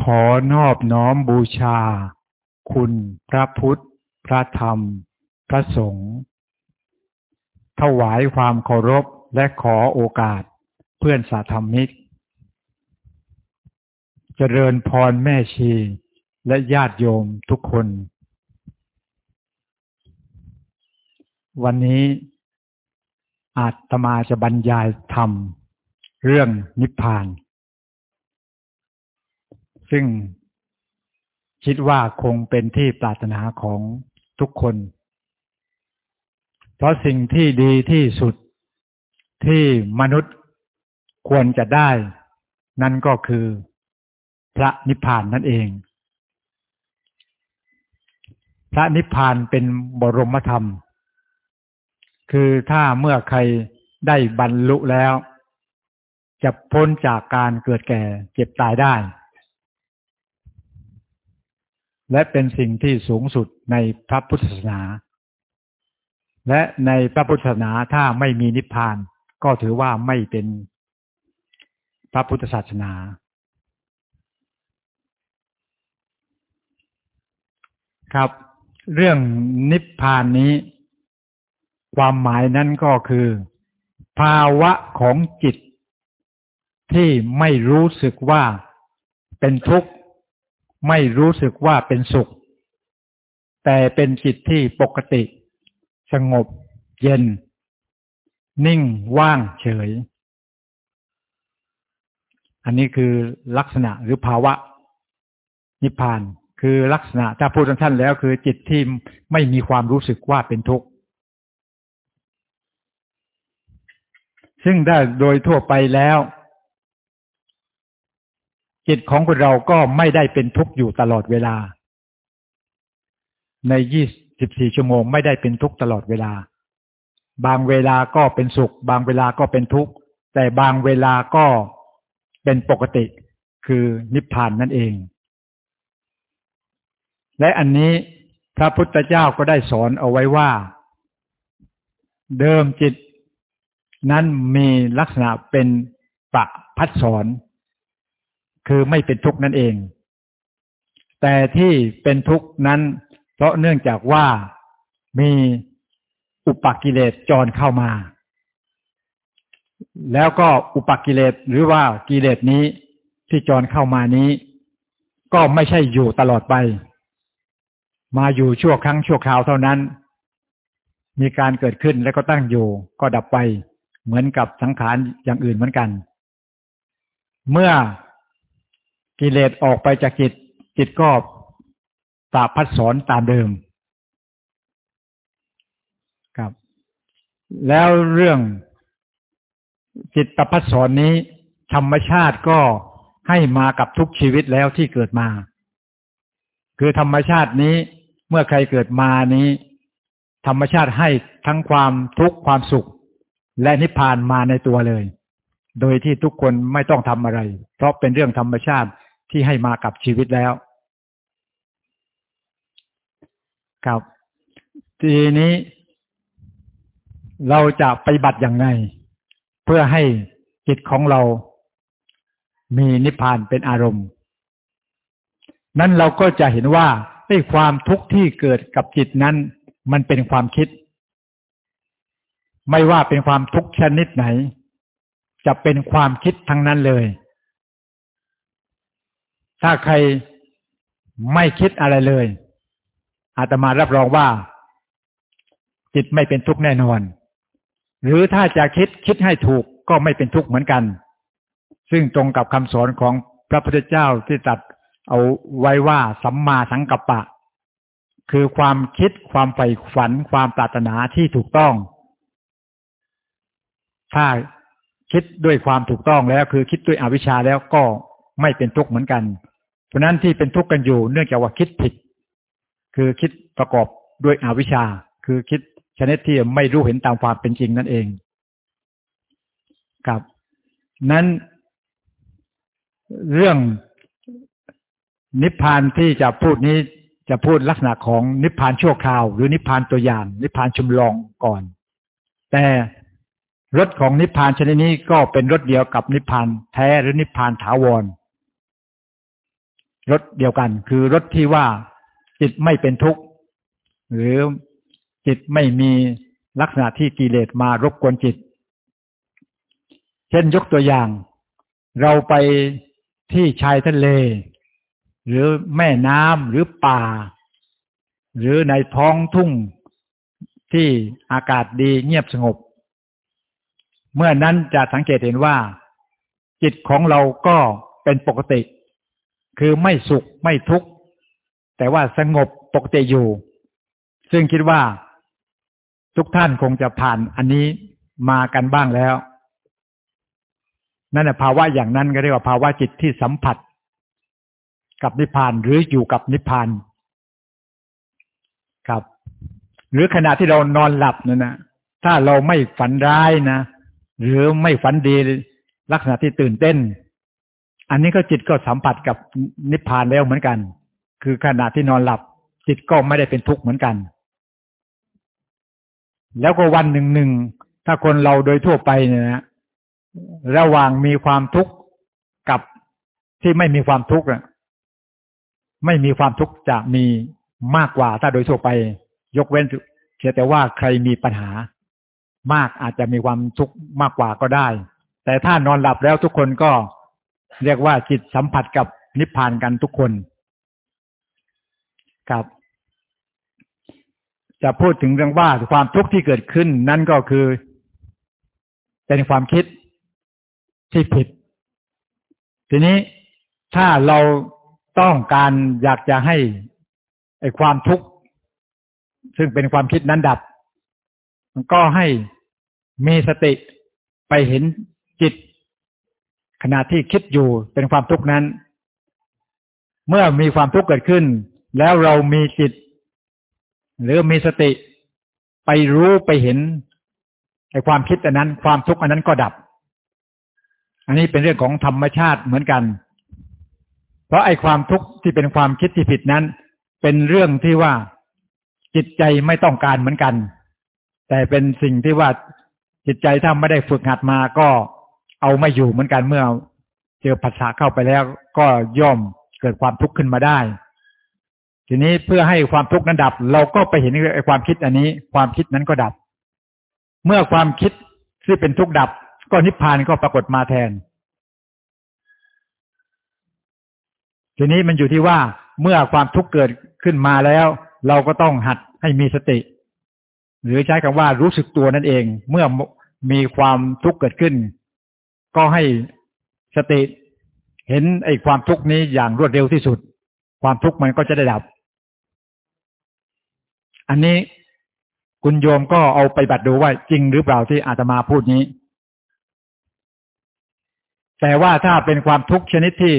ขอนอบน้อมบูชา คุณพระพุทธ พระธรรม พระสงฆ์ถวายความเคารพและขอโอกาสเพื่อนสาธรรมิก เจริญพรแม่ชีและญาติโยมทุกคน วันนี้อาตมาจะบรรยายธรรม เรื่องนิพพาน ซึ่งคิดว่าคงเป็นที่ปรารถนาของทุกคน เพราะสิ่งที่ดีที่สุดที่มนุษย์ควรจะได้ นั่นก็คือพระนิพพานนั่นเอง พระนิพพานเป็นบรมธรรม คือถ้าเมื่อใครได้บรรลุแล้ว จะพ้นจากการเกิดแก่เจ็บตายได้ และเป็นสิ่งที่สูงสุดในพระพุทธศาสนา และในพระพุทธศาสนาถ้าไม่มีนิพพาน ก็ถือว่าไม่เป็นพระพุทธศาสนา ครับ เรื่องนิพพานนี้ ความหมายนั้นก็คือ ภาวะของจิตที่ไม่รู้สึกว่าเป็นทุกข์ ไม่รู้สึกว่าเป็นสุข แต่เป็นจิตที่ปกติ สงบ เย็น นิ่งว่างเฉย อันนี้คือลักษณะหรือภาวะ นิพพานคือลักษณะถ้าพูดสั้นๆแล้ว คือจิตที่ไม่มีความรู้สึกว่าเป็นทุกข์ซึ่งได้โดยทั่วไปแล้ว จิตของคนเราก็ไม่ได้เป็นทุกข์อยู่ตลอดเวลา ในยี่สิบสี่ชั่วโมงไม่ได้เป็นทุกข์ตลอดเวลา บางเวลาก็เป็นสุข บางเวลาก็เป็นทุกข์ แต่บางเวลาก็เป็นปกติคือนิพพานนั่นเอง และอันนี้พระพุทธเจ้าก็ได้สอนเอาไว้ว่า เดิมจิตนั้นมีลักษณะเป็นปะพัดสอน คือไม่เป็นทุกข์นั่นเอง แต่ที่เป็นทุกข์นั้น เพราะเนื่องจากว่ามีอุปกิเลสจรเข้ามา แล้วก็อุปกิเลสหรือว่ากิเลสนี้ที่จรเข้ามานี้ ก็ไม่ใช่อยู่ตลอดไป มาอยู่ชั่วครั้งชั่วคราวเท่านั้น มีการเกิดขึ้นแล้วก็ตั้งอยู่ ก็ดับไป เหมือนกับสังขารอย่างอื่นเหมือนกัน เมื่อ กิเลสออกไปจากจิต จิตก็ตาพัดสอนตามเดิมครับ แล้วเรื่องจิตตพัดสอนนี้ ธรรมชาติก็ให้มากับทุกชีวิตแล้วที่เกิดมา คือธรรมชาตินี้เมื่อใครเกิดมานี้ ธรรมชาติให้ทั้งความทุกข์ความสุข และนิพพานมาในตัวเลย โดยที่ทุกคนไม่ต้องทำอะไร เพราะเป็นเรื่องธรรมชาติ ที่ให้มากับชีวิตแล้ว ครับ ทีนี้ เราจะไปบัติอย่างไรเพื่อให้จิตของเรามีนิพพานเป็นอารมณ์ นั้นเราก็จะเห็นว่าไอ้ความทุกข์ที่เกิดกับจิตนั้น มันเป็นความคิด ไม่ว่าเป็นความทุกข์ชนิดไหน จะเป็นความคิดทั้งนั้นเลย ถ้าใครไม่คิดอะไรเลย อาตมารับรองว่า จิตไม่เป็นทุกข์แน่นอน หรือถ้าจะคิดคิดให้ถูกก็ไม่เป็นทุกข์เหมือนกัน ซึ่งตรงกับคำสอนของพระพุทธเจ้าที่ตรัสเอาไว้ว่าสัมมาสังกัปปะ คือความคิดความใฝ่ฝันความปรารถนาที่ถูกต้อง ถ้าคิดด้วยความถูกต้องแล้ว คือคิดด้วยอวิชชาแล้วก็ไม่เป็นทุกข์เหมือนกัน ราะนั้นที่เป็นทุกข์กันอยู่เนื่องจากว่าคิดผิด คือคิดประกอบด้วยอวิชชา คือคิดชนิดที่ไม่รู้เห็นตามความเป็นจริงนั่นเองครับ นั้นเรื่องนิพพานที่จะพูดนี้จะพูดลักษณะของนิพพานชั่วคราว หรือนิพพานตัวอย่าง นิพพานชุมลองก่อน แต่รถของนิพพานชนิดนี้ก็เป็นรถเดียวกับนิพพานแท้หรือนิพพานถาวร รสเดียวกัน คือรสที่ว่าจิตไม่เป็นทุกข์ หรือจิตไม่มีลักษณะที่กิเลสมารบกวนจิต เช่นยกตัวอย่าง เราไปที่ชายทะเล หรือแม่น้ำหรือป่า หรือในท้องทุ่งที่อากาศดีเงียบสงบ เมื่อนั้นจะสังเกตเห็นว่า จิตของเราก็เป็นปกติ คือไม่สุขไม่ทุกข์แต่ว่าสงบปกติอยู่ ซึ่งคิดว่าทุกท่านคงจะผ่านอันนี้มากันบ้างแล้ว นั่นแหละภาวะอย่างนั้นก็เรียกว่าภาวะจิตที่สัมผัส กับนิพพานหรืออยู่กับนิพพานครับ หรือขณะที่เรานอนหลับนั่นนะถ้าเราไม่ฝันร้ายนะหรือไม่ฝันดีลักษณะที่ตื่นเต้น อันนี้ก็จิตก็สัมผัสกับนิพพานแล้วเหมือนกัน คือขณะที่นอนหลับ จิตก็ไม่ได้เป็นทุกข์เหมือนกัน แล้วก็วันหนึ่งหนึ่งถ้าคนเราโดยทั่วไปเนี่ยนะระหว่างมีความทุกข์กับที่ไม่มีความทุกข์ไม่มีความทุกข์จะมีมากกว่า ถ้าโดยทั่วไป ยกเว้นเพียงแต่ว่าใครมีปัญหามากอาจจะมีความทุกข์มากกว่าก็ได้ แต่ถ้านอนหลับแล้วทุกคนก็ เรียกว่าจิตสัมผัสกับนิพพานกันทุกคนครับ จะพูดถึงเรื่องว่าความทุกข์ที่เกิดขึ้น นั่นก็คือเป็นความคิดที่ผิด ทีนี้ถ้าเราต้องการอยากจะให้ไอ้ความทุกข์ซึ่งเป็นความคิดนั้นดับ ก็ให้มีสติไปเห็นจิต ขณะที่คิดอยู่เป็นความทุกข์นั้น เมื่อมีความทุกข์เกิดขึ้น แล้วเรามีจิต หรือมีสติไปรู้ไปเห็นไอ้ความคิดอันนั้น ความทุกข์อันนั้นก็ดับ อันนี้เป็นเรื่องของธรรมชาติเหมือนกัน เพราะไอ้ความทุกข์ที่เป็นความคิดที่ผิดนั้น เป็นเรื่องที่ว่าจิตใจไม่ต้องการเหมือนกัน แต่เป็นสิ่งที่ว่าจิตใจถ้าไม่ได้ฝึกหัดมาก็ เอาไม่อยู่เหมือนกันเมื่อเจอภาษาเข้าไปแล้ว ก็ย่อมเกิดความทุกข์ขึ้นมาได้ ทีนี้เพื่อให้ความทุกข์นั้นดับ เราก็ไปเห็นไอ้ความคิดอันนี้ ความคิดนั้นก็ดับ เมื่อความคิดที่เป็นทุกข์ดับ ก็นิพพานก็ปรากฏมาแทน ทีนี้มันอยู่ที่ว่าเมื่อความทุกข์เกิดขึ้นมาแล้ว เราก็ต้องหัดให้มีสติ หรือใช้คำว่ารู้สึกตัวนั่นเอง เมื่อมีความทุกข์เกิดขึ้น ก็ให้สติเห็นไอ้ความทุกข์นี้อย่างรวดเร็วที่สุด ความทุกข์มันก็จะได้ดับ อันนี้คุณโยมก็เอาไปบัตรดูว่าจริงหรือเปล่าที่อาตมาพูดนี้ แต่ว่าถ้าเป็นความทุกข์ชนิดที่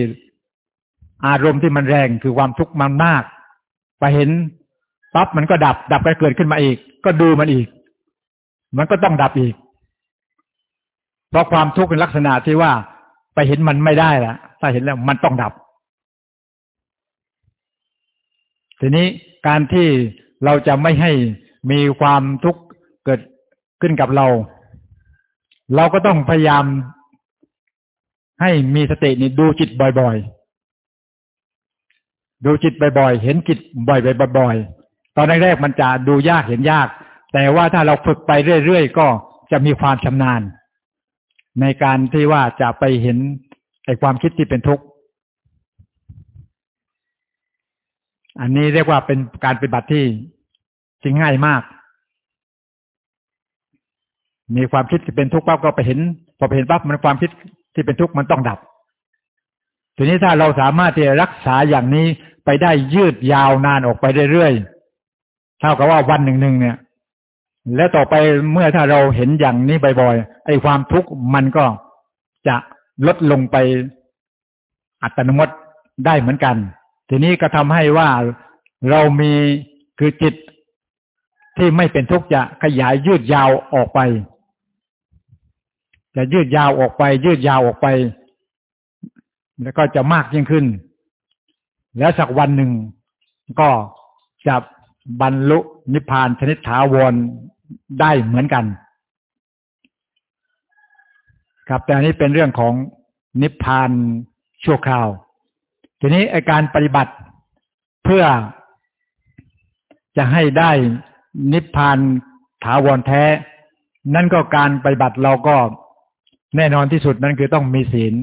อารมณ์ที่มันแรงคือความทุกข์มันมาก ไปเห็นปั๊บมันก็ดับ ดับไปเกิดขึ้นมาอีก ก็ดูมันอีก มันก็ต้องดับอีก เพราะความทุกข์เป็นลักษณะที่ว่าไปเห็นมันไม่ได้ละถ้าเห็นแล้วมันต้องดับ ทีนี้การที่เราจะไม่ให้มีความทุกข์เกิดขึ้นกับเรา เราก็ต้องพยายามให้มีสตินี่ดูจิตบ่อยๆ ดูจิตบ่อยๆ เห็นจิตบ่อยๆ ตอนแรกๆมันจะดูยากเห็นยาก แต่ว่าถ้าเราฝึกไปเรื่อยๆ ก็จะมีความชำนาญ ในการที่ว่าจะไปเห็นไอ้ความคิดที่เป็นทุกข์อันนี้เรียกว่าเป็นการปฏิบัติที่จริงง่ายมาก มีความคิดที่เป็นทุกข์ปั๊บก็ไปเห็น พอไปเห็นปั๊บมันความคิดที่เป็นทุกข์มันต้องดับ ทีนี้ถ้าเราสามารถที่จะรักษาอย่างนี้ไปได้ยืดยาวนานออกไปเรื่อยๆเท่ากับว่าวันหนึ่งหนึ่งเนี่ย แล้วต่อไปเมื่อถ้าเราเห็นอย่างนี้บ่อยๆไอ้ความทุกข์มันก็จะลดลงไปอัตโนมัติได้เหมือนกัน ทีนี้ก็ทำให้ว่าเรามีคือจิตที่ไม่เป็นทุกข์จะขยายยืดยาวออกไป จะยืดยาวออกไป ยืดยาวออกไป แล้วก็จะมากยิ่งขึ้น แล้วสักวันหนึ่งก็จะบรรลุนิพพานชนิดถาวร ได้เหมือนกัน ครับ แต่อันนี้เป็นเรื่องของนิพพานชั่วคราว ทีนี้อาการปฏิบัติเพื่อจะให้ได้นิพพานถาวรแท้ นั่นก็การปฏิบัติเราก็แน่นอนที่สุดนั่นคือต้องมีศีล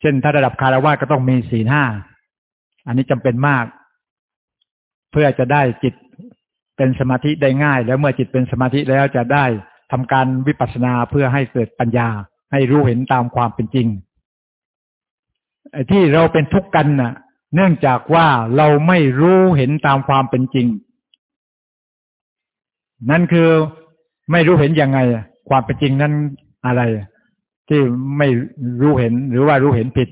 เช่นถ้าระดับคารวะก็ต้องมีศีลห้า อันนี้จำเป็นมาก เพื่อจะได้จิต เป็นสมาธิได้ง่าย แล้วเมื่อจิตเป็นสมาธิแล้วจะได้ทำการวิปัสสนาเพื่อให้เกิดปัญญา ให้รู้เห็นตามความเป็นจริงที่เราเป็นทุกข์กันน่ะ เนื่องจากว่าเราไม่รู้เห็นตามความเป็นจริง นั่นคือไม่รู้เห็นยังไง ความเป็นจริงนั้นอะไร ที่ไม่รู้เห็นหรือว่ารู้เห็นผิด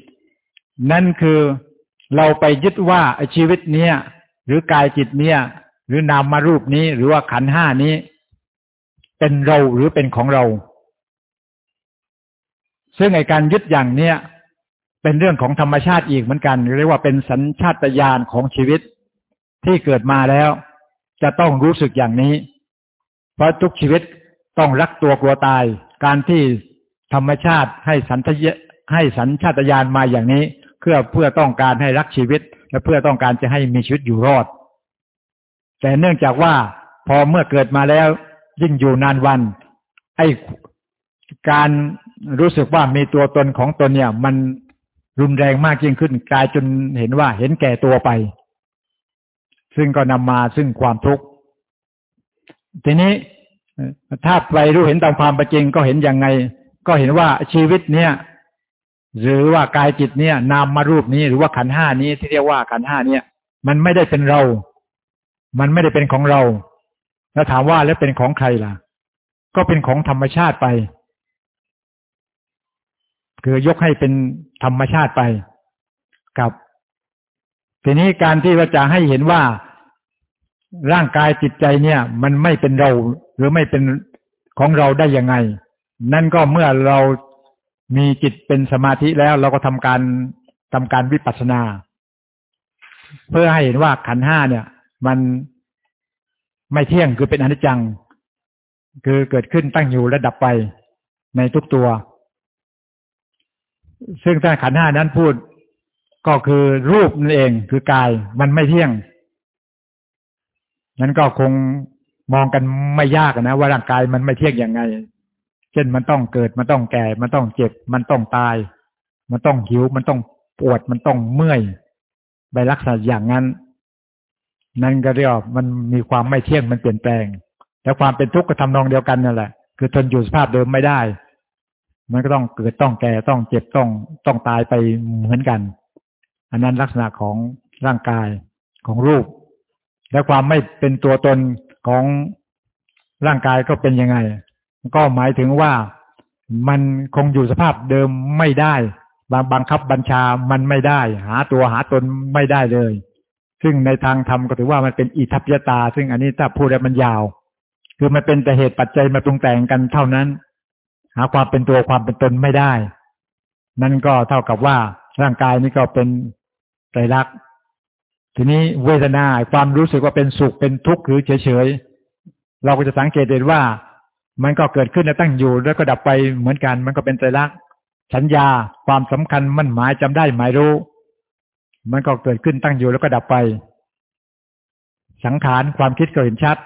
นั่นคือเราไปยึดว่าชีวิตเนี้ยหรือกายจิตเนี้ย หรือนามารูปนี้ หรือว่าขันห้านี้ เป็นเราหรือเป็นของเรา ซึ่งไอการยึดอย่างเนี้ยเป็นเรื่องของธรรมชาติอีกเหมือนกันเรียกว่าเป็นสัญชาตญาณของชีวิตที่เกิดมาแล้ว จะต้องรู้สึกอย่างนี้ เพราะทุกชีวิตต้องรักตัวกลัวตาย การที่ธรรมชาติให้สันทยให้สัญชาตญาณมาอย่างนี้ เพื่อเพื่อต้องการให้รักชีวิต และเพื่อต้องการจะให้มีชีวิตอยู่รอด แต่เนื่องจากว่าพอเมื่อเกิดมาแล้ว ยิ่งอยู่นานวัน ไอ้การรู้สึกว่ามีตัวตนของตนเนี่ย มันรุนแรงมากยิ่งขึ้น กลายจนเห็นว่าเห็นแก่ตัวไป ซึ่งก็นำมาซึ่งความทุกข์ทีนี้ถ้าไปรู้เห็นตามความเป็นจริงก็เห็นยังไง ก็เห็นว่าชีวิตเนี่ย หรือว่ากายจิตเนี่ย นามมารูปนี้หรือว่าขันห้านี้ที่เรียกว่าขันห้าเนี่ย มันไม่ได้เป็นเรา มันไม่ได้เป็นของเรา แล้วถามว่าแล้วเป็นของใครล่ะ ก็เป็นของธรรมชาติไป คือยกให้เป็นธรรมชาติไปกับ ทีนี้การที่ว่าจะให้เห็นว่าร่างกายจิตใจเนี่ย มันไม่เป็นเรา หรือไม่เป็นของเราได้ยังไง นั่นก็เมื่อเรามีจิตเป็นสมาธิแล้วเราก็ทำการทำการวิปัสสนา เพื่อให้เห็นว่าขันห้าเนี่ย มันไม่เที่ยงคือเป็นอนิจจัง คือเกิดขึ้นตั้งอยู่และดับไปในทุกตัว ซึ่งถ้าขันห้านั้นพูดก็คือรูปนั่นเองคือกายมันไม่เที่ยง นั้นก็คงมองกันไม่ยากนะว่าร่างกายมันไม่เที่ยงอย่างไง เช่นมันต้องเกิดมันต้องแก่ มันต้องเจ็บ มันต้องตาย มันต้องหิว มันต้องปวดมันต้องเมื่อยไปรักษาอย่างนั้น นั่นก็เรียกมันมีความไม่เที่ยงมันเปลี่ยนแปลงแต่ความเป็นทุกข์ก็ทำนองเดียวกันนั่นแหละ คือทนอยู่สภาพเดิมไม่ได้ มันก็ต้องเกิดต้องแก่ต้องเจ็บต้องต้องตายไปเหมือนกัน อันนั้นลักษณะของร่างกายของรูป และความไม่เป็นตัวตนของร่างกายก็เป็นยังไง ก็หมายถึงว่ามันคงอยู่สภาพเดิมไม่ได้บางบังคับบัญชามันไม่ได้ หาตัวหาตนไม่ได้เลย ซึ่งในทางธรรมก็ถือว่ามันเป็นอิทัพยตา ซึ่งอันนี้ถ้าพูดแล้วมันยาว คือมันเป็นแต่เหตุปัจจัยมาปรุงแต่งกันเท่านั้น หาความเป็นตัวความเป็นตนไม่ได้ นั่นก็เท่ากับว่าร่างกายนี้ก็เป็นไตรลักษณ์ทีนี้เวทนาความรู้สึกว่าเป็นสุขเป็นทุกข์หรือเฉยๆเราก็จะสังเกตเห็นว่า มันก็เกิดขึ้นและตั้งอยู่แล้วก็ดับไปเหมือนกัน มันก็เป็นไตรลักษณ์สัญญาความสำคัญมั่นหมายจำได้หมายรู้ มันก็เกิดขึ้นตั้งอยู่แล้วก็ดับไป สังขารความคิดก็เห็นชัด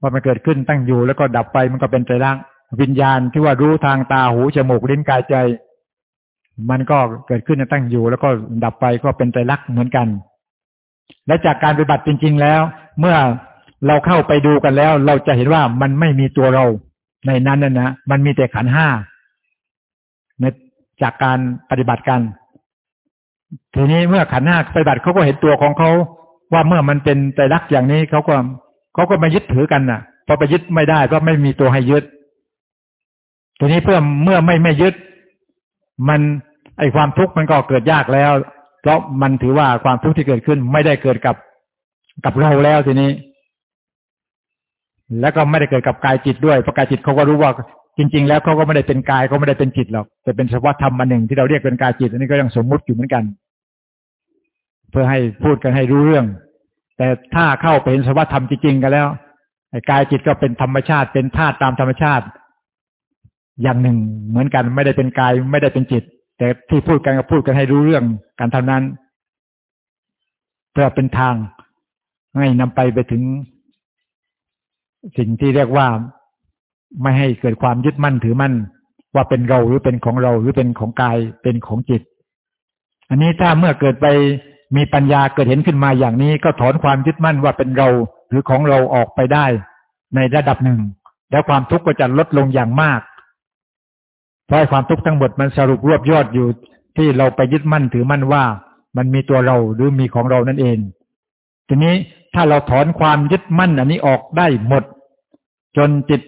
ว่ามันเกิดขึ้นตั้งอยู่แล้วก็ดับไป มันก็เป็นไตรลักวิญญาณที่ว่ารู้ทางตาหูจมูกลิ้นกายใจ มันก็เกิดขึ้นตั้งอยู่ แล้วก็ดับไปก็เป็นใจรักเหมือนกัน และจากการปฏิบัติจริง ๆ แล้ว เมื่อเราเข้าไปดูกันแล้ว เราจะเห็นว่ามันไม่มีตัวเราในนั้นนะนะมันมีแต่ขันห้าในจากการปฏิบัติกัน ทีนี้เมื่อขันห้าปฏิบัติเขาก็เห็นตัวของเขาว่าเมื่อมันเป็นใจรักอย่างนี้เขาก็เขาก็มายึดถือกันนะ่ะพอไปยึดไม่ได้ก็ไม่มีตัวให้ยึด ทีนี้เพื่อเมื่อไม่ไม่ยึด มันไอความทุกข์มันก็เกิดยากแล้ว เพราะมันถือว่าความทุกข์ที่เกิดขึ้นไม่ได้เกิดกับกับเราแล้วทีนี้ แล้วก็ไม่ได้เกิดกับกายจิตด้วยเพราะกายจิตเขาก็รู้ว่าจริง ๆ แล้วเขาก็ไม่ได้เป็นกายเขาไม่ได้เป็นจิตหรอกแต่เป็นสภาวธรรมมาหนึ่งที่เราเรียกเป็นกายจิตอันนี้ก็ยังสมมุติอยู่เหมือนกัน เพื่อให้พูดกันให้รู้เรื่อง แต่ถ้าเข้าไปเห็นสภาวธรรมจริงๆกันแล้วกายจิตก็เป็นธรรมชาติ เป็นธาตุตามธรรมชาติ อย่างหนึ่งเหมือนกันไม่ได้เป็นกายไม่ได้เป็นจิต แต่ที่พูดกันก็พูดกันให้รู้เรื่องการเท่านั้น เพื่อเป็นทางให้นำไปไปถึง สิ่งที่เรียกว่าไม่ให้เกิดความยึดมั่นถือมั่น ว่าเป็นเราหรือเป็นของเราหรือเป็นของกายเป็นของจิต อันนี้ถ้าเมื่อเกิดไป มีปัญญาเกิดเห็นขึ้นมาอย่างนี้ก็ถอนความยึดมั่นว่าเป็นเราหรือของเราออกไปได้ ในระดับหนึ่ง แล้วความทุกข์ก็จะลดลงอย่างมาก เพราะความทุกข์ทั้งหมดมันสรุปรวบยอดอยู่ที่เราไปยึดมั่นถือมั่นว่า มันมีตัวเราหรือมีของเรานั่นเอง ทีนี้ถ้าเราถอนความยึดมั่นอันนี้ออกได้หมด จนจิต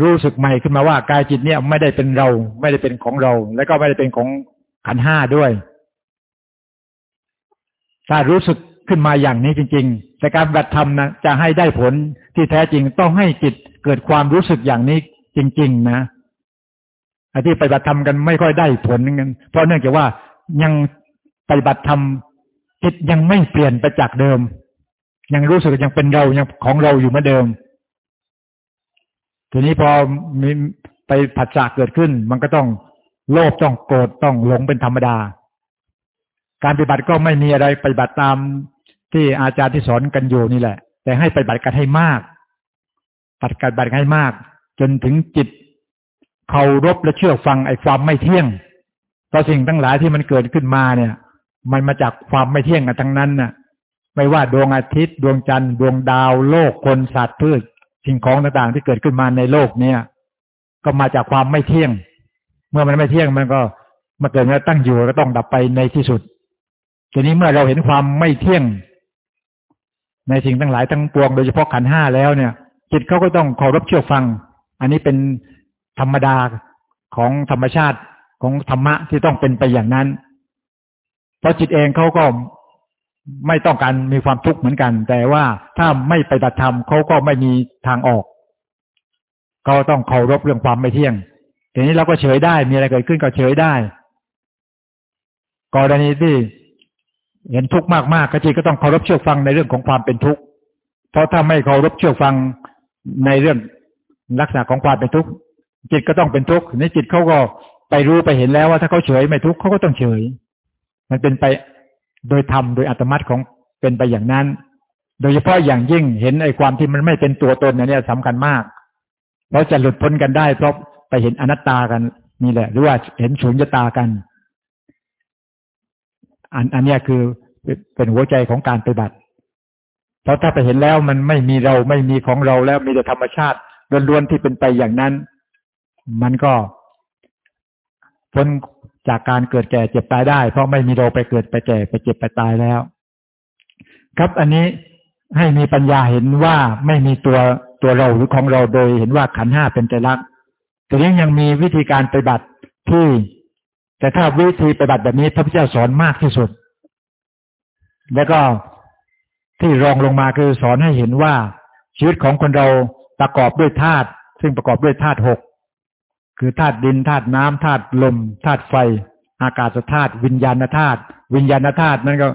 รู้สึกใหม่ขึ้นมาว่ากายจิตเนี่ยไม่ได้เป็นเรา ไม่ได้เป็นของเรา และก็ไม่ได้เป็นของขันห้าด้วย ถ้ารู้สึกขึ้นมาอย่างนี้จริง ๆ แต่การปฏิบัติธรรมนะจะให้ได้ผลที่แท้จริงต้องให้จิตเกิดความรู้สึกอย่างนี้จริง ๆ นะไอ้ที่ปฏิบัติธรรมกันไม่ค่อยได้ผลกันเพราะเนื่องจากว่ายังปฏิบัติธรรมจิตยังไม่เปลี่ยนไปจากเดิม ยังรู้สึกยังเป็นเรายังของเราอยู่เหมือนเดิม ทีนี้พอมีไปผัสสะเกิดขึ้น มันก็ต้องโลภต้องโกรธต้องหลงเป็นธรรมดา การปฏิบัติก็ไม่มีอะไรปฏิบัติตามที่อาจารย์ที่สอนกันอยู่นี่แหละ แต่ให้ปฏิบัติกันให้มากปฏิบัติกันให้มาก จนถึงจิตเคารพและเชื่อฟังไอ้ความไม่เที่ยงเพราะสิ่งทั้งหลายที่มันเกิดขึ้นมาเนี่ย มันมาจากความไม่เที่ยงกันทั้งนั้นน่ะ ไม่ว่าดวงอาทิตย์ ดวงจันทร์ดวงดาวโลกคนสัตว์พืชสิ่งของต่างๆที่เกิดขึ้นมาในโลกเนี่ย ก็มาจากความไม่เที่ยง เมื่อมันไม่เที่ยงมันก็มาเกิดมาตั้งอยู่ก็ต้องดับไปในที่สุด ทีนี้เมื่อเราเห็นความไม่เที่ยง ในสิ่งทั้งหลายทั้งปวง โดยเฉพาะขันห้าแล้วเนี่ย จิตเขาก็ต้องเคารพเชื่อฟัง อันนี้เป็นธรรมดาของธรรมชาติของธรรมะที่ต้องเป็นไปอย่างนั้น เพราะจิตเองเขาก็ไม่ต้องการมีความทุกข์เหมือนกัน แต่ว่าถ้าไม่ไปตัดธรรมเขาก็ไม่มีทางออกเขาต้องเคารพเรื่องความไม่เที่ยงทีนี้เราก็เฉยได้มีอะไรเกิดขึ้นก็เฉยได้กรณีที่ เห็นทุกข์มากๆก็จิตก็ต้องเคารพเชื่อฟังในเรื่องของความเป็นทุกข์ เพราะถ้าไม่เคารพเชื่อฟังในเรื่องลักษณะของความเป็นทุกข์จิตก็ต้องเป็นทุกข์ในจิตเขาก็ไปรู้ไปเห็นแล้วว่าถ้าเขาเฉยไม่ทุกข์เขาก็ต้องเฉย มันเป็นไปโดยธรรมโดยอัตมัติของเป็นไปอย่างนั้น โดยเฉพาะอย่างยิ่งเห็นไอ้ความที่มันไม่เป็นตัวตนเนี่ยสำคัญมากเราจะหลุดพ้นกันได้เพราะไปเห็นอนัตตากันนี่แหละ หรือว่าเห็นสูญญตากัน อันอันนี้คือเป็นหัวใจของการปฏิบัติเพราะถ้าไปเห็นแล้วมันไม่มีเราไม่มีของเราแล้วมีแต่ธรรมชาติล้วนๆที่เป็นไปอย่างนั้น มันก็พ้นจากการเกิดแก่เจ็บตายได้ เพราะไม่มีเราไปเกิดไปแก่ไปเจ็บไปตายแล้ว ครับอันนี้ให้มีปัญญาเห็นว่าไม่มีตัวตัวเราหรือของเราโดยเห็นว่าขันห้าเป็นใจรักแต่นี้ยังมีวิธีการปฏิบัติที่ แต่ถ้าวิธีปฏิบัติแบบนี้พระพุทธเจ้าสอนมากที่สุด แล้วก็ที่รองลงมาคือสอนให้เห็นว่า ชีวิตของคนเราประกอบด้วยธาตุซึ่งประกอบด้วยธาตุหกคือธาตุดินธาตุน้ำธาตุลมธาตุไฟ อากาศธาตุวิญญาณธาตุวิญญาณธาตุนั้นก็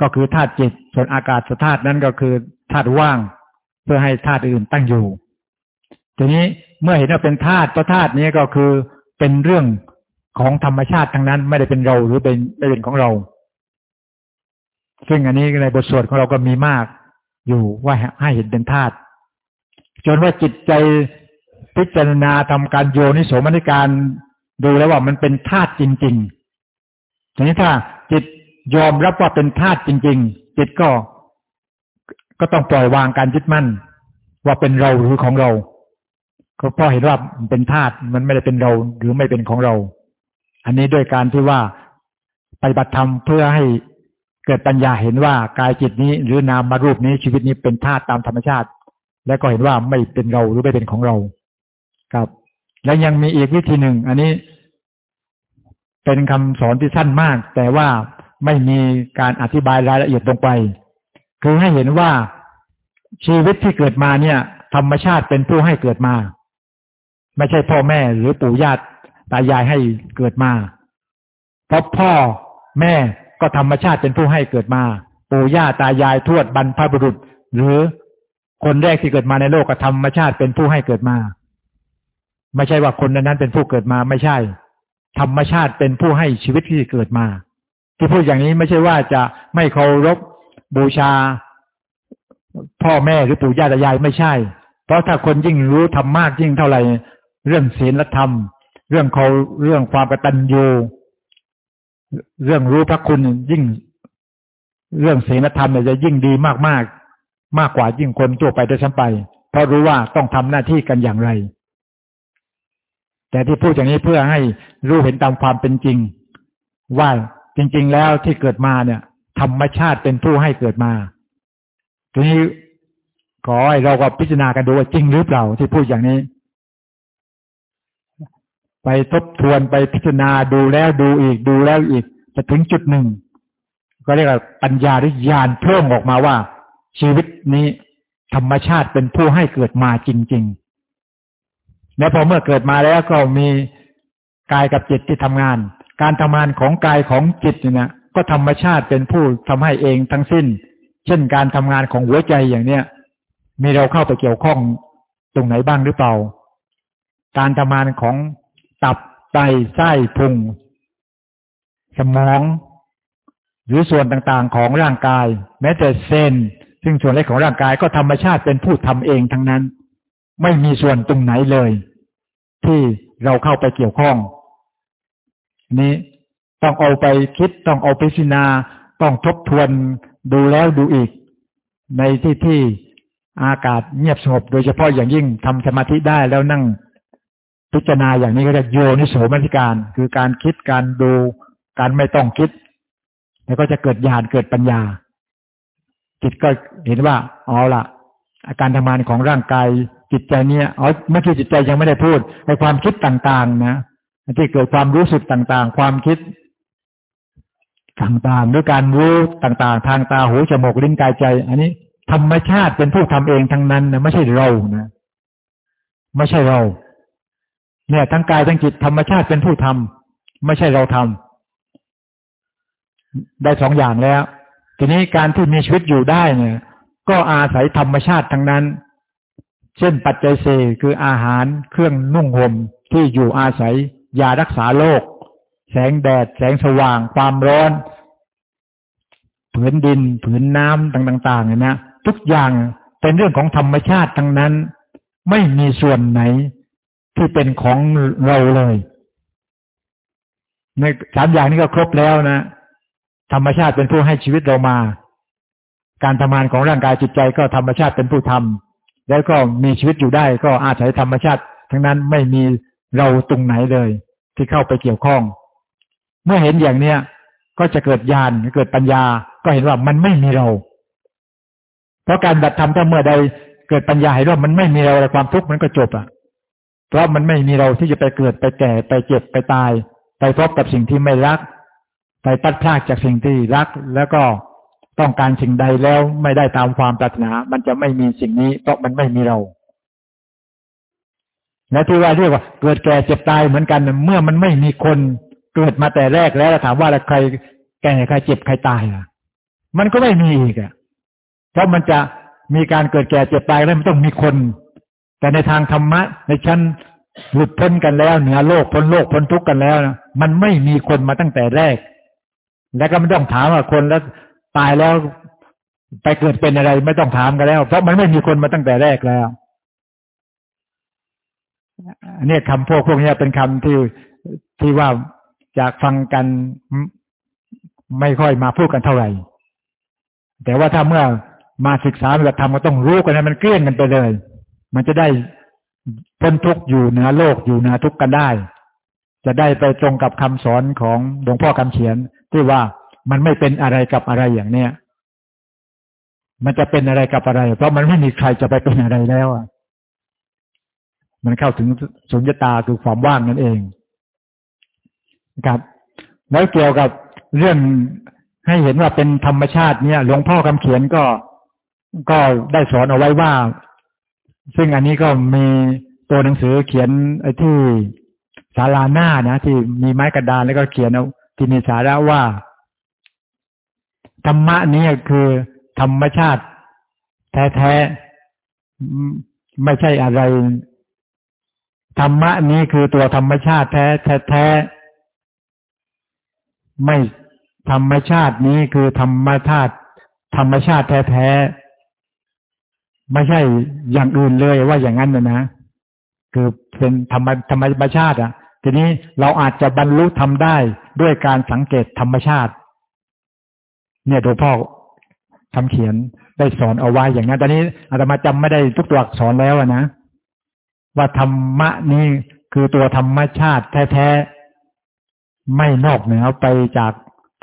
ก็คือธาตุจิต ส่วนอากาศธาตุนั้นก็คือธาตุว่าง เพื่อให้ธาตุอื่นตั้งอยู่ ทีนี้เมื่อเห็นว่าเป็นธาตุพระธาตุนี้ก็คือเป็นเรื่อง ของธรรมชาติทั้งนั้น ไม่ได้เป็นเราหรือเป็นไม่เป็นของเรา ซึ่งอันนี้ในบทสวดของเราก็มีมากอยู่ว่าให้เห็นเป็นธาตุจนว่าจิตใจพิจารณาทำการโยนิโสมนิการดูแล้วว่ามันเป็นธาตุจริงๆทีนี้ถ้าจิตยอมรับว่าเป็นธาตุจริง ๆ จิตก็ ก็ต้องปล่อยวางการยึดมั่น ว่าเป็นเราหรือของเราก็เพราะเห็นว่ามันเป็นธาตุมันไม่ได้เป็นเราหรือไม่เป็นของเรา อันนี้ด้วยการที่ว่าปฏิบัติธรรมเพื่อให้เกิดปัญญาเห็นว่ากายจิตนี้หรือนามารูปนี้ชีวิตนี้เป็นธาตุตามธรรมชาติ และก็เห็นว่าไม่เป็นเราหรือไม่เป็นของเราครับ แล้วยังมีอีกวิธีหนึ่ง อันนี้ เป็นคำสอนที่สั้นมาก แต่ว่าไม่มีการอธิบายรายละเอียดลงไป คือให้เห็นว่าชีวิตที่เกิดมาเนี่ย ธรรมชาติเป็นผู้ให้เกิดมา ไม่ใช่พ่อแม่หรือปู่ย่า ตายายให้เกิดมาเพราะพ่อแม่ก็ธรรมชาติเป็นผู้ให้เกิดมา ปู่ย่าตายายทวดบรรพบุรุษ หรือคนแรกที่เกิดมาในโลกก็ธรรมชาติเป็นผู้ให้เกิดมา ไม่ใช่ว่าคนนั้นเป็นผู้เกิดมาไม่ใช่ ธรรมชาติเป็นผู้ให้ชีวิตที่เกิดมา ที่พูดอย่างนี้ไม่ใช่ว่าจะไม่เคารพบูชา พ่อแม่หรือปู่ย่าตายายไม่ใช่ เพราะถ้าคนยิ่งรู้ธรรมมากยิ่งเท่าไหร่ เรื่องศีลธรรม เรื่องเขาเรื่องความกตัญญูเรื่องรู้พระคุณยิ่ง เรื่องศีลธรรมเนี่ยจะยิ่งดีมากมากมากกว่ายิ่งคนทั่วไปด้วยซ้ำไป เพราะรู้ว่าต้องทำหน้าที่กันอย่างไร แต่ที่พูดอย่างนี้เพื่อให้รู้เห็นตามความเป็นจริง ว่าจริง ๆ แล้วที่เกิดมาเนี่ย ธรรมชาติเป็นผู้ให้เกิดมาทีนี้ขอให้เราก็พิจารณากันดูว่าจริงหรือเปล่าที่พูดอย่างนี้ ไปทบทวนไปพิจารณาดูแล้วดูอีกดูแล้วอีกจะถึงจุดหนึ่ง ก็เรียกว่าปัญญาหรือญาณเพิ่มออกมาว่า ชีวิตนี้ธรรมชาติเป็นผู้ให้เกิดมาจริง ๆ และพอเมื่อเกิดมาแล้วก็มีกายกับจิตที่ทำงาน การทำงานของกายของจิตเนี่ยนะก็ธรรมชาติเป็นผู้ทำให้เองทั้งสิ้น เช่นการทำงานของหัวใจอย่างเนี้ยมีเราเข้าไปเกี่ยวข้องตรงไหนบ้างหรือเปล่า การทำงานของ ตับไตไส้พุง สมอง หรือส่วนต่างๆของร่างกาย แม้แต่เซนซึ่งส่วนเล็กของร่างกายก็ธรรมชาติเป็นผู้ทำเองทั้งนั้น ไม่มีส่วนตรงไหนเลย ที่เราเข้าไปเกี่ยวข้อง นี้ต้องเอาไปคิดต้องเอาไปพิจารณาต้องทบทวนดูแล้วดูอีก ในที่ที่อากาศเงียบสงบ โดยเฉพาะอย่างยิ่งทำสมาธิได้แล้วนั่ง พิจารณาอย่างนี้ก็จะโยนิโสมนสิการ คือการคิดการดูการไม่ต้องคิด แล้วก็จะเกิดญาณเกิดปัญญา จิตก็เห็นว่าอ๋อละอาการทำงานของร่างกายจิตใจเนี่ยอ๋อเมื่อกี้จิตใจยังไม่ได้พูดในความคิดต่าง ๆ นะที่เกิดความรู้สึกต่างๆ ความคิดต่างๆด้วยการรู้ต่างๆ ทางตาหูจมูกลิ้นกายใจ อันนี้ ธรรมชาติเป็นผู้ทำเองทั้งนั้นนะไม่ใช่เรานะ ไม่ใช่เรา เนี่ยทั้งกายทั้งจิตธรรมชาติเป็นผู้ทำไม่ใช่เราทำได้สองอย่างแล้ว ทีนี้การที่มีชีวิตอยู่ได้เนี่ย ก็อาศัยธรรมชาติทั้งนั้น เช่นปัจจัยสี่คืออาหารเครื่องนุ่งห่มที่อยู่อาศัยยารักษาโรคแสงแดด แสงสว่าง ความร้อน ผืนดิน ผืนน้ำต่างๆเนี่ยนะทุกอย่างเป็นเรื่องของธรรมชาติทั้งนั้น ไม่มีส่วนไหน ที่เป็นของเราเลยในสามอย่างนี้ก็ครบแล้วนะธรรมชาติเป็นผู้ให้ชีวิตเรามา การทำงานของร่างกายจิตใจก็ธรรมชาติเป็นผู้ทำแล้วก็มีชีวิตอยู่ได้ ก็อาศัยธรรมชาติ ทั้งนั้นไม่มีเราตรงไหนเลย ที่เข้าไปเกี่ยวข้อง เมื่อเห็นอย่างเนี้ยก็จะเกิดญาณเกิดปัญญา ก็เห็นว่ามันไม่มีเรา เพราะการบัตรธรรมถ้าเมื่อใดเกิดปัญญาเห็นว่ามันไม่มีเราความทุกข์มันก็จบอะ เพราะมันไม่มีเราที่จะไปเกิดไปแก่ไปเจ็บไปตาย ไปพบกับสิ่งที่ไม่รัก ไปตัดพลากจากสิ่งที่รัก แล้วก็ต้องการสิ่งใดแล้วไม่ได้ตามความปรารถนา มันจะไม่มีสิ่งนี้เพราะมันไม่มีเราและที่ว่าเรียกว่าเกิดแก่เจ็บตายเหมือนกัน เมื่อมันไม่มีคนเกิดมาแต่แรกแล้วถามว่าใครแก่ใครเจ็บใครตายอะ มันก็ไม่มีอีกอะเพราะมันจะมีการเกิดแก่เจ็บตายแล้วมันต้องมีคน แต่ในทางธรรมะ ในชั้นหลุดพ้นกันแล้วเหนือโลกพ้นโลกพ้นทุกข์กันแล้วนะมันไม่มีคนมาตั้งแต่แรก แล้วก็ไม่ต้องถามว่าคนแล้วตายแล้วไปเกิดเป็นอะไรไม่ต้องถามกันแล้ว เพราะมันไม่มีคนมาตั้งแต่แรกแล้วอันนี้คำพวกพวกนี้เป็นคำที่ที่ว่าจากฟังกันไม่ค่อยมาพูดกันเท่าไหร่ แต่ว่าถ้าเมื่อมาศึกษาแบบธรรมก็ต้องรู้กันนะมันเกลี้ยงกันไปเลย มันจะได้พ้นทุกข์อยู่เหนือโลกอยู่เหนือทุกข์กันได้ จะได้ไปตรงกับคำสอนของหลวงพ่อคำเขียน ที่ว่ามันไม่เป็นอะไรกับอะไรอย่างเนี้ยมันจะเป็นอะไรกับอะไร เพราะมันไม่มีใครจะไปเป็นอะไรแล้วอะมันเข้าถึงสุญญตาคือความว่างนั่นเองครับแล้วเกี่ยวกับเรื่องให้เห็นว่าเป็นธรรมชาติเนี่ย หลวงพ่อคำเขียนก็ก็ได้สอนเอาไว้ว่า ซึ่งอันนี้ก็มีตัวหนังสือเขียนไอ้ที่ศาลาหน้านะที่มีไม้กระดานแล้วก็เขียนเอาที่มีสาระว่า ธรรมะนี้คือธรรมชาติ แท้ๆไม่ใช่อะไร ธรรมะนี้คือตัวธรรมชาติแท้แท้ไม่ธรรมชาตินี้คือธรรมชาติ ธรรมชาติแท้ๆ ไม่ใช่อย่างอื่นเลยว่าอย่างนั้นนะนะคือเป็นธรรมธรรมชาติอะ ทีนี้เราอาจจะบรรลุทำได้ด้วยการสังเกตธรรมชาติ เนี่ยหลวงพ่อทำเขียนได้สอนเอาไว้อย่างนั้นตอนนี้อาตมาจำไม่ได้ทุกตัวอักษรแล้วนะว่าธรรมะนี้คือตัวธรรมชาติแท้ๆไม่นอกเหนือไปจาก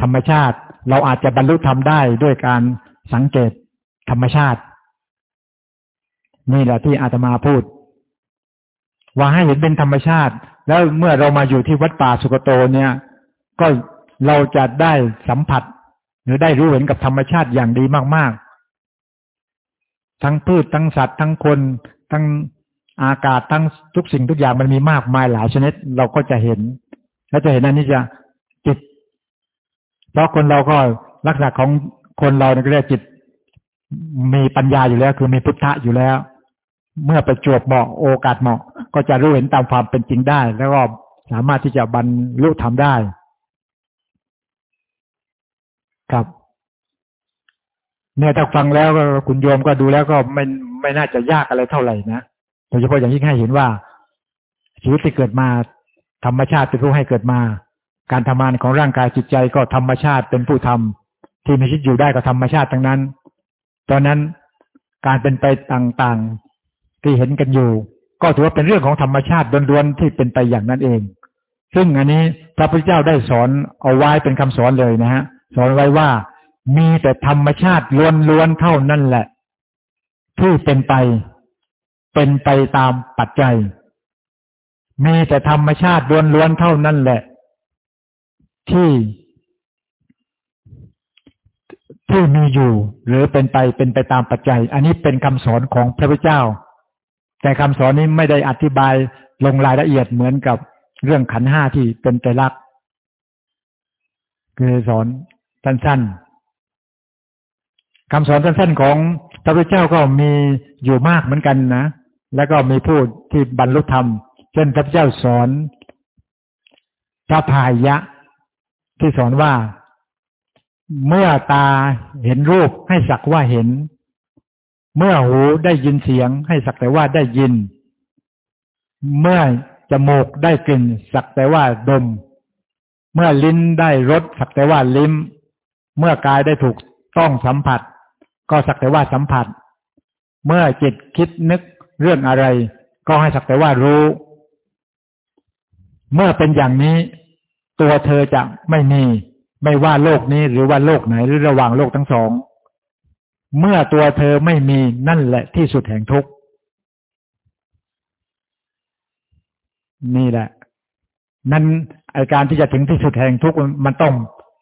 ธรรมชาติ เราอาจจะบรรลุธรรมได้ด้วยการสังเกตธรรมชาติ นี่แหละที่อาตมาพูด ว่าให้เห็นเป็นธรรมชาติ แล้วเมื่อเรามาอยู่ที่วัดป่าสุกโตเนี่ย ก็เราจะได้สัมผัส หรือได้รู้เห็นกับธรรมชาติอย่างดีมากๆ ทั้งพืชทั้งสัตว์ ทั้งคน ทั้งอากาศทั้งทุกสิ่งทุกอย่างมันมีมากมายหลายชนิด เราก็จะเห็น แล้วจะเห็นอันนี้จะจิต เพราะคนเราก็ลักษณะของคนเราเนี่ยก็เรียกจิต มีปัญญาอยู่แล้ว คือมีพุทธะอยู่แล้ว เมื่อไปจวบเหมาะโอกาสเหมาะ ก็จะรู้เห็นตามความเป็นจริงได้ แล้วก็สามารถที่จะบรรลุธรรมได้ ครับเนี่ยถ้าฟังแล้วคุณโยมก็ดูแล้วก็ไม่ไม่น่าจะยากอะไรเท่าไหร่นะโดยเฉพาะอย่างยิ่งให้เห็นว่า ชีวิตที่เกิดมา ธรรมชาติเป็นผู้ให้เกิดมา การทำงานของร่างกายจิตใจก็ธรรมชาติเป็นผู้ทำที่มีชีวิตอยู่ได้ก็ธรรมชาติทั้งนั้น ตอนนั้นการเป็นไปต่างๆ ที่เห็นกันอยู่ ก็ถือว่าเป็นเรื่องของธรรมชาติล้วนๆที่เป็นไปอย่างนั้นเอง ซึ่งอันนี้พระพุทธเจ้าได้สอนเอาไว้เป็นคำสอนเลยนะฮะสอนไว้ว่ามีแต่ธรรมชาติล้วนๆเท่านั้นแหละ ที่เป็นไป เป็นไปตามปัจจัย มีแต่ธรรมชาติล้วนๆเท่านั้นแหละ ที่ที่มีอยู่ หรือเป็นไปเป็นไปตามปัจจัย อันนี้เป็นคำสอนของพระพุทธเจ้า แต่คำสอนนี้ไม่ได้อธิบายลงรายละเอียดเหมือนกับเรื่องขันห้าที่เป็นใจรักคือสอนสั้นๆคำสอนสั้นๆของพระพุทธเจ้าก็มีอยู่มากเหมือนกันนะ แล้วก็มีผู้ที่บรรลุธรรม เช่นพระเจ้าสอนพระพายะ ที่สอนว่าเมื่อตาเห็นรูปให้สักว่าเห็น เมื่อหูได้ยินเสียง ให้สักแต่ว่าได้ยิน เมื่อจมูกได้กลิ่น สักแต่ว่าดม เมื่อลิ้นได้รสสักแต่ว่าลิ้ม เมื่อกายได้ถูกต้องสัมผัส ก็สักแต่ว่าสัมผัส เมื่อจิตคิดนึกเรื่องอะไร ก็ให้สักแต่ว่ารู้ เมื่อเป็นอย่างนี้ ตัวเธอจะไม่มี ไม่ว่าโลกนี้หรือว่าโลกไหนหรือระหว่างโลกทั้งสอง เมื่อตัวเธอไม่มีนั่นแหละที่สุดแห่งทุกข์นี่แหละ นั่นไอการที่จะถึงที่สุดแห่งทุกข์มันต้อง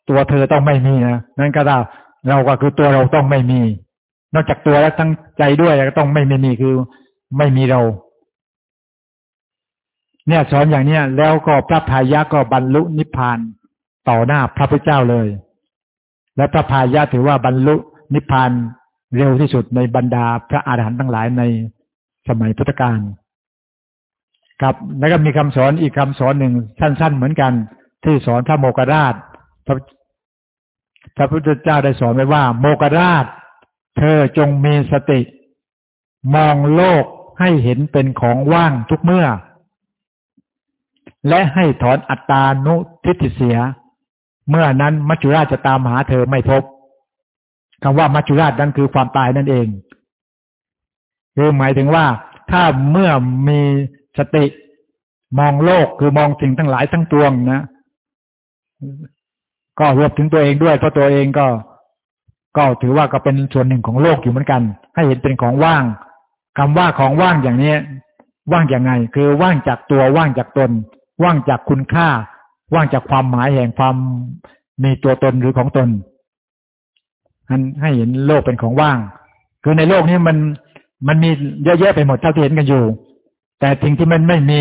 ตัวเธอต้องไม่มีนะนั่นก็ได้เราก็คือตัวเราต้องไม่มี นอกจากตัวแล้วทั้งใจด้วยก็ต้องไม่มีคือไม่มีเรา เนี่ยสอนอย่างเนี้ยแล้วก็พระพายะก็บรรลุนิพพานต่อหน้าพระพุทธเจ้าเลย และพระพายะถือว่าบรรลุนิพพาน เร็วที่สุดในบรรดาพระอาหารหันต์ทั้งหลายในสมัยพุทธกาลครับแล้วก็มีคำสอนอีกคำสอนหนึ่งสั้น ๆ เหมือนกัน ที่สอนพระโมกราชพระพระพุทธเจ้าได้สอนไว้ว่า โมกราช เธอจงมีสติ มองโลกให้เห็นเป็นของว่างทุกเมื่อ และให้ถอนอัตตานุทิฏฐิเสีย เมื่อนั้นมัจจุราชจะตามหาเธอไม่พบ คำว่ามัจจุราชนั้นคือความตายนั่นเอง คือหมายถึงว่าถ้าเมื่อมีสติมองโลกคือมองสิ่งทั้งหลายทั้งปวงนะ ก็รวมถึงตัวเองด้วยเพราะตัวเองก็ ก็ถือว่าก็เป็นส่วนหนึ่งของโลกอยู่เหมือนกัน ให้เห็นเป็นของว่างคำว่าของว่างอย่างนี้ว่างอย่างไง คือว่างจากตัวว่างจากตน ว่างจากคุณค่า ว่างจากความหมายแห่งความมีตัวตนหรือของตน ให้เห็นโลกเป็นของว่าง คือในโลกนี้มันมันมีเยอะแยะไปหมดเท่าที่เห็นกันอยู่ แต่สิ่งที่มันไม่มี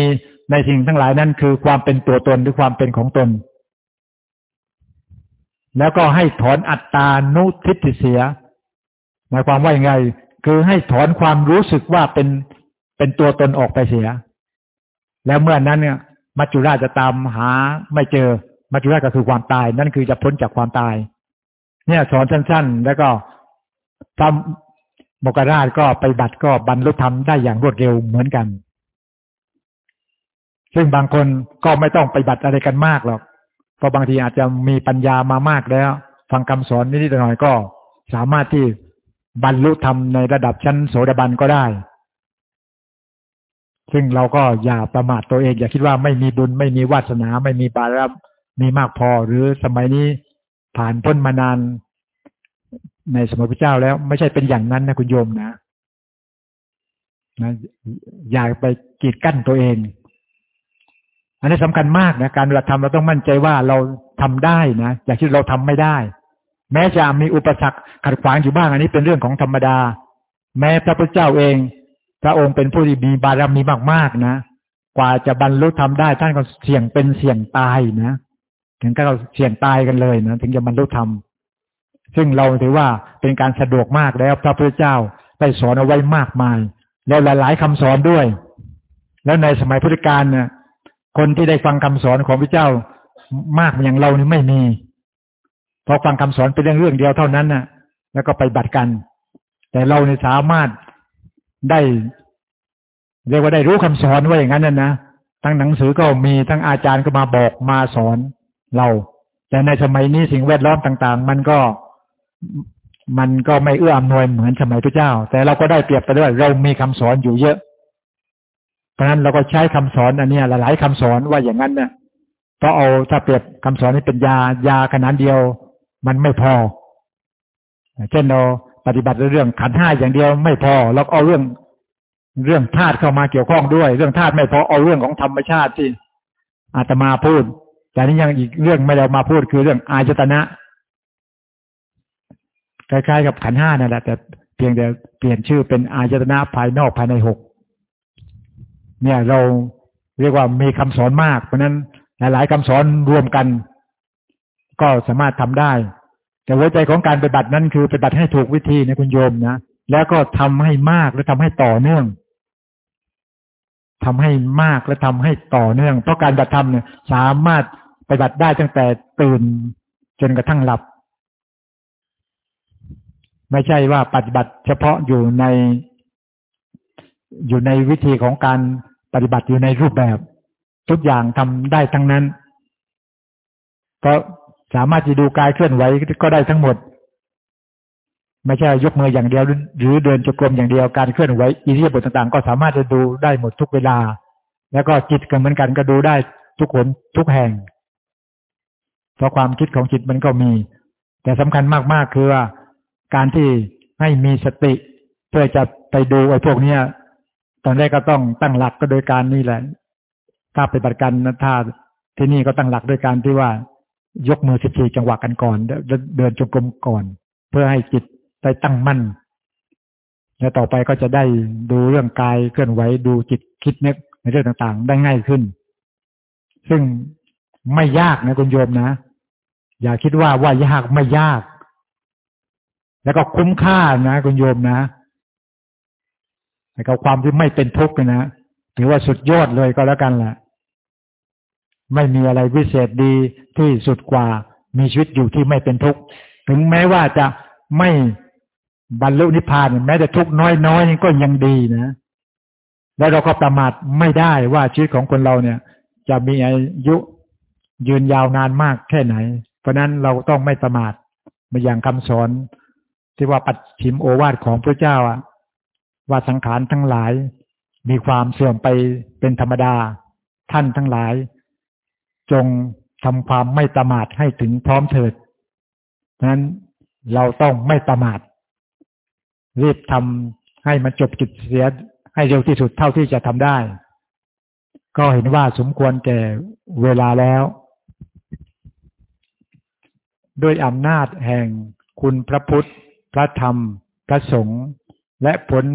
ในสิ่งทั้งหลายนั้น คือความเป็นตัวตนหรือความเป็นของตน แล้วก็ให้ถอนอัตตานุทิฏฐิเสียหมายความว่าอย่างไง คือให้ถอนความรู้สึกว่าเป็นเป็นตัวตนออกไปเสีย แล้วเมื่อนั้นเนี่ย มัจจุราชจะตามหาไม่เจอ มัจจุราชก็คือความตาย นั่นคือจะพ้นจากความตาย เนี่ยสอนสั้น ๆ แล้วก็พระมกราชก็ไปบัตรก็บรรลุธรรมได้อย่างรวดเร็วเหมือนกัน ซึ่งบางคนก็ไม่ต้องไปบัตรอะไรกันมากหรอกเพราะบางทีอาจจะมีปัญญามามากแล้ว ฟังคำสอนนิดๆหน่อยก็ สามารถที่บรรลุธรรมในระดับชั้นโสดาบันก็ได้ ซึ่งเราก็อย่าประมาทตัวเอง อย่าคิดว่าไม่มีบุญไม่มีวาสนาไม่มีบารมีมากพอ หรือสมัยนี้ ผ่านพ้นมานานในสมัยพระเจ้าแล้ว ไม่ใช่เป็นอย่างนั้นนะคุณโยมนะนะอย่าไปกีดกั้นตัวเอง อันนี้สำคัญมากนะการเราทำเราต้องมั่นใจว่าเราทำได้นะอย่าคิดเราทำไม่ได้ แม้จะมีอุปสรรคขัดขวางอยู่บ้าง อันนี้เป็นเรื่องของธรรมดา แม้พระพุทธเจ้าเอง พระองค์เป็นผู้ที่มีบารมีมากๆนะกว่าจะบรรลุทำได้ท่านก็เสี่ยงเป็นเสี่ยงตายนะ ถึงก็เสี่ยงตายกันเลยนะถึงจะบรรลุธรรมซึ่งเราถือว่าเป็นการสะดวกมากแล้วพระพุทธเจ้าได้สอนเอาไว้มากมาย แล้วหลาย ๆคำสอนด้วย แล้วในสมัยพุทธกาลเนี่ยคนที่ได้ฟังคำสอนของพระเจ้ามากอย่างเรานี่ไม่มีพอฟังคำสอนเป็นเรื่องเรื่องเดียวเท่านั้นน่ะ แล้วก็ไปบัตรกัน แต่เราเนี่ยสามารถได้ เรียกว่าได้รู้คำสอนว่าอย่างนั้นน่ะนะทั้งหนังสือก็มีทั้งอาจารย์ก็มาบอกมาสอน เรา แต่ในสมัยนี้สิ่งแวดล้อมต่าง ๆ มันก็มันก็ไม่เอื้ออำนวยเหมือนสมัยพระเจ้า แต่เราก็ได้เปรียบไปด้วยเรามีคำสอนอยู่เยอะ เพราะฉะนั้นเราก็ใช้คำสอนอันนี้หลาย ๆคำสอนว่าอย่างนั้นเนี่ยเพราะเอาถ้าเปรียบคำสอนนี้เป็นยายาขนาดเดียว มันไม่พอเช่นเราปฏิบัติเรื่องขันห้าอย่างเดียวไม่พอเราเอาเรื่องเรื่องธาตุเข้ามาเกี่ยวข้องด้วย เรื่องธาตุไม่พอเอาเรื่องของธรรมชาติที่อาตมาพูด แต่นี้ยังอีกเรื่องไม่ได้มาพูดคือเรื่องอายตนะคล้ายๆกับขันห้านั่นแหละแต่เพียงแต่เปลี่ยนชื่อเป็นอายตนะภายนอกภายในหกเนี่ยเราเรียกว่ามีคำสอนมาก เพราะนั้นหลายๆคำสอนรวมกัน ก็สามารถทำได้ แต่หัวใจของการปฏิบัตินั้นคือปฏิบัติให้ถูกวิธีนะคุณโยมนะแล้วก็ทำให้มากและทำให้ต่อเนื่องทำให้มากและทำให้ต่อเนื่อง เพราะการปฏิบัติธรรมเนี่ยสามารถ ปฏิบัติได้ตั้งแต่ตื่นจนกระทั่งหลับ ไม่ใช่ว่าปฏิบัติเฉพาะอยู่ใน อยู่ในวิธีของการปฏิบัติอยู่ในรูปแบบ ทุกอย่างทำได้ทั้งนั้น ก็สามารถจะดูกายเคลื่อนไหวก็ได้ทั้งหมด ไม่ใช่ยกมืออย่างเดียว หรือเดินจงกรมอย่างเดียวการเคลื่อนไหวอิริยาบถต่างๆ ก็สามารถจะดูได้หมดทุกเวลา แล้วก็จิตกันเหมือนกันก็ดูได้ทุกคนทุกแห่ง เพราะความคิดของจิตมันก็มี แต่สำคัญมากๆคือว่าการที่ให้มีสติ เพื่อจะไปดูไอ้พวกเนี้ยตอนแรกก็ต้องตั้งหลักก็โดยการนี่แหละ ถ้าไปบัติการนะถ้าที่นี่ก็ตั้งหลักโดยการที่ว่ายกมือสิบสี่จังหวะกันก่อนเดินจงกรมก่อน เพื่อให้จิตได้ตั้งมั่นแล้วต่อไปก็จะได้ดูเรื่องกายเคลื่อนไหวดูจิตคิดนึกในเรื่องต่างๆ ได้ง่ายขึ้น ซึ่ง ไม่ยากนะคุณโยมนะ อย่าคิดว่าว่ายากไม่ยาก แล้วก็คุ้มค่านะคุณโยมนะแล้วก็ความที่ไม่เป็นทุกข์นะถือว่าสุดยอดเลยก็แล้วกันแหละไม่มีอะไรวิเศษดีที่สุดกว่ามีชีวิตอยู่ที่ไม่เป็นทุกข์ถึงแม้ว่าจะไม่บรรลุนิพพาน แม้แต่ทุกข์น้อยๆก็ยังดีนะแล้วเราก็ประมาทไม่ได้ว่าชีวิตของคนเราเนี่ย จะมีอายุ ยืนยาวนานมากแค่ไหน เพราะนั้นเราต้องไม่ประมาทมาอย่างคำสอนที่ว่าปัดฉิมโอวาทของพระเจ้าอะว่าสังขารทั้งหลาย มีความเสื่อมไปเป็นธรรมดา ท่านทั้งหลาย จงทำความไม่ประมาทให้ถึงพร้อมเถิดเพราะนั้นเราต้องไม่ประมาทรีบทำให้มันจบกิจเสียให้เร็วที่สุดเท่าที่จะทำได้ ก็เห็นว่าสมควรแก่เวลาแล้ว ด้วยอำนาจแห่งคุณพระพุทธ พระธรรม พระสงฆ์และผล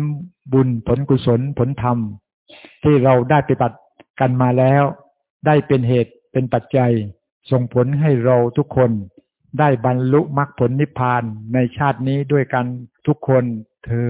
บุญผลกุศลผลธรรม ที่เราได้ปฏิบัติกันมาแล้ว ได้เป็นเหตุเป็นปัจจัย ส่งผลให้เราทุกคนได้บรรลุมรรคผลนิพพานในชาตินี้ด้วยกันทุกคนเทอ